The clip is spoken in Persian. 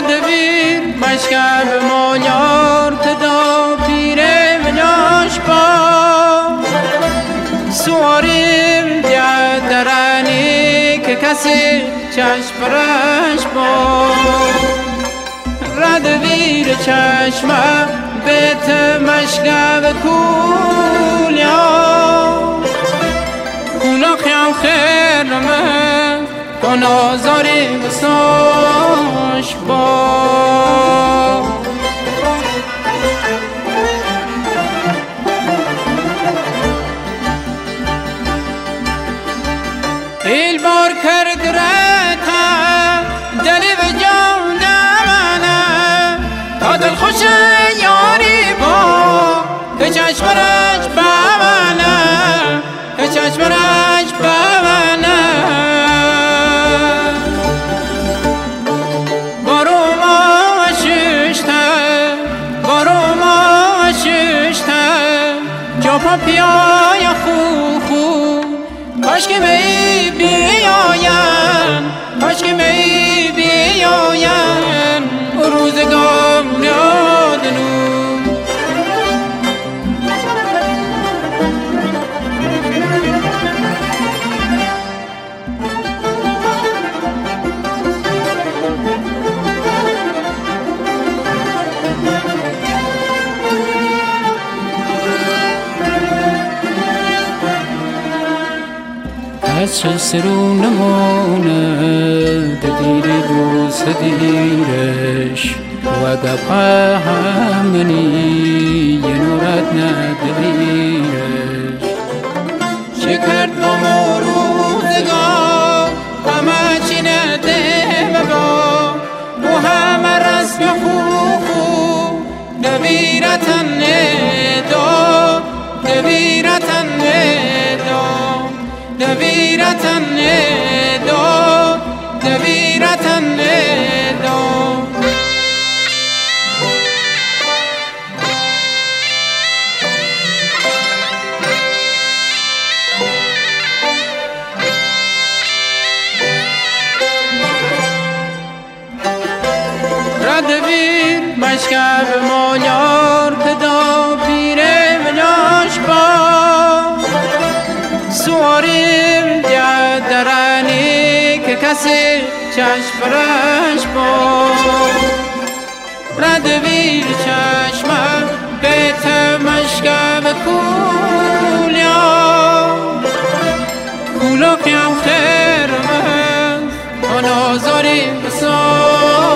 ردویر مشکب مالیار تدا پیره ملاش با. سواریم دیا درانی که کسی چشم برش با. ردویر چشمه بیت مشکب کولیا. کولا خیام خیر نمه. کن آزاری بساش با. ایل بار کرد رتا دلی به جان منه تا دل خوش یاری با که چشمرش بمنه که چشمرش پیای خو خو؟ کاش که می بیاین کاش که می از سرو نمونه دیر دوست دیرش و گپا همنی یه نورت ندیرش چه کرد با روزگار؟ همه چی نده ببا. و همه رسم خوب نویرتن نویرتن ندا نویرتن ندا ردویر مشکب مالیار پدا کسی چشم برش با ردویر چشمم بیت مشکب کولیا کولا قیم خیر من آن آزاری بساش با